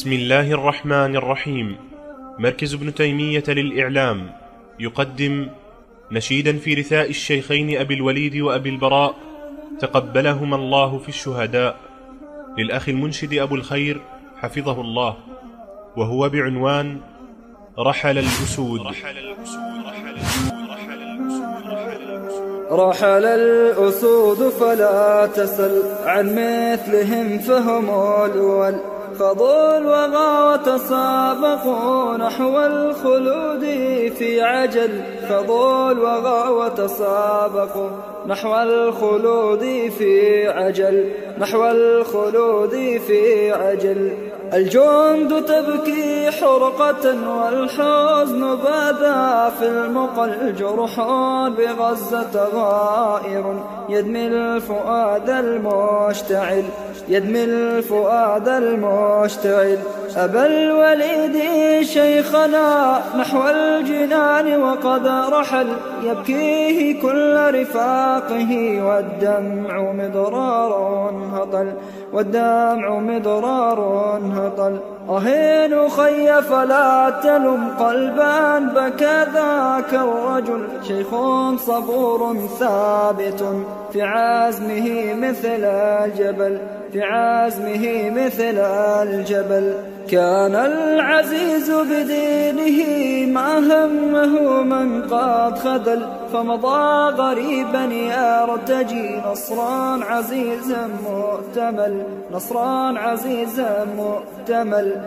بسم الله الرحمن الرحيم. مركز ابن تيمية للإعلام. يقدم نشيدا في رثاء الشيخين أبي الوليد وأبي البراء تقبلهما الله في الشهداء. للأخ المنشد أبو الخير حفظه الله. وهو بعنوان رحل الأسود. رحل الأسود رحل الأسود رحل الأسود رحل الأسود فلا تسل عن مثلهم فهم الأول خضوا الوغى وتسابقوا نحو الخلود في عجل. خضوا الوغى وتسابقوا نحو الخلود في عجل. نحو الخلود في عجل. الجند تبكي حرقة والحزن بدا في المقل جرح بغزة غائر. يدمي الفؤاد المشتعل يدمي الفؤاد المشتعل. أبا الوليد شيخنا نحو الجنان وقد رحل. يبكيه كل رفاقه والدمع مضرار هطل. والدمع مضرار هطل أهين خي فلا تلم قلبا بكى ذاك الرجل شيخ صبور ثابت. في عزمه مثل الجبل في عزمه مثل الجبل. كان العزيز بدينه ما همه من قد خذل فمضى غريبا يرتجي نصرا عزيزا مؤتمل نصرا عزيزا مؤتمل.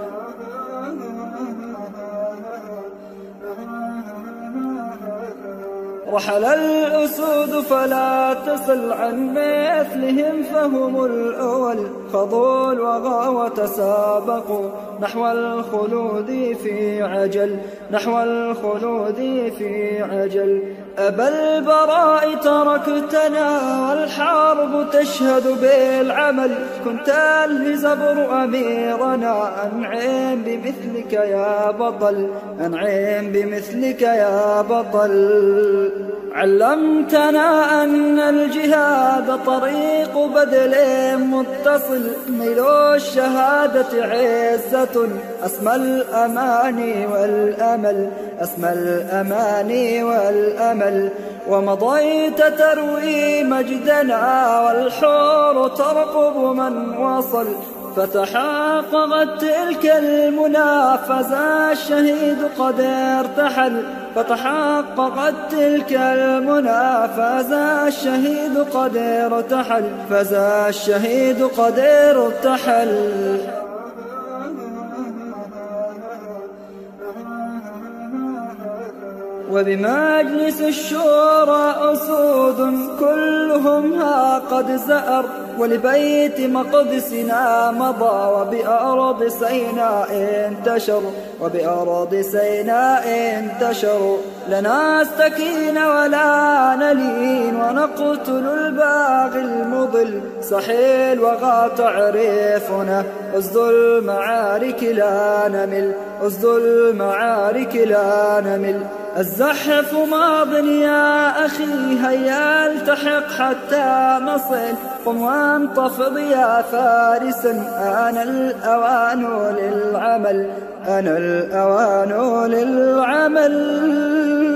رحل الأسود فلا تسل عن مثلهم فهم الأول خضوا الوغى وتسابقوا نحو الخلود في عجل نحو الخلود في عجل أبا البراء تركتنا والحرب تشهد بالعمل كنت الهزبر أميرنا أنعم بمثلك يا بطل أنعم بمثلك يا بطل علمتنا أن الجهاد طريق بدل متصل. ميلو الشهادة عزة. أسمى الأماني والأمل. أسمى الأماني والأمل. ومضيت تروي مجدنا والحور ترقب من وصل. فتحققت تلك المنافسة الشهيد قد ارتحل. فتحققت تلك المنافسة الشهيد قد ارتحل فزا الشهيد قد ارتحل وبمجلس الشورى أسود كلهم ها قد زأر ولبيت مقدسنا مضى وبأرض سيناء انتشر وبأرض سيناء انتشر. لنا استكين ولا نلين ونقتل الباغي المضل. صحيل وغا تعرفنا أسد المعارك لا نمل. أسد المعارك لا نمل. الزحف ماض يا أخي هيا التحق حتى نصل قم وانتفض يا فارسا أنا الأوان للعمل. أنا الأوان للعمل.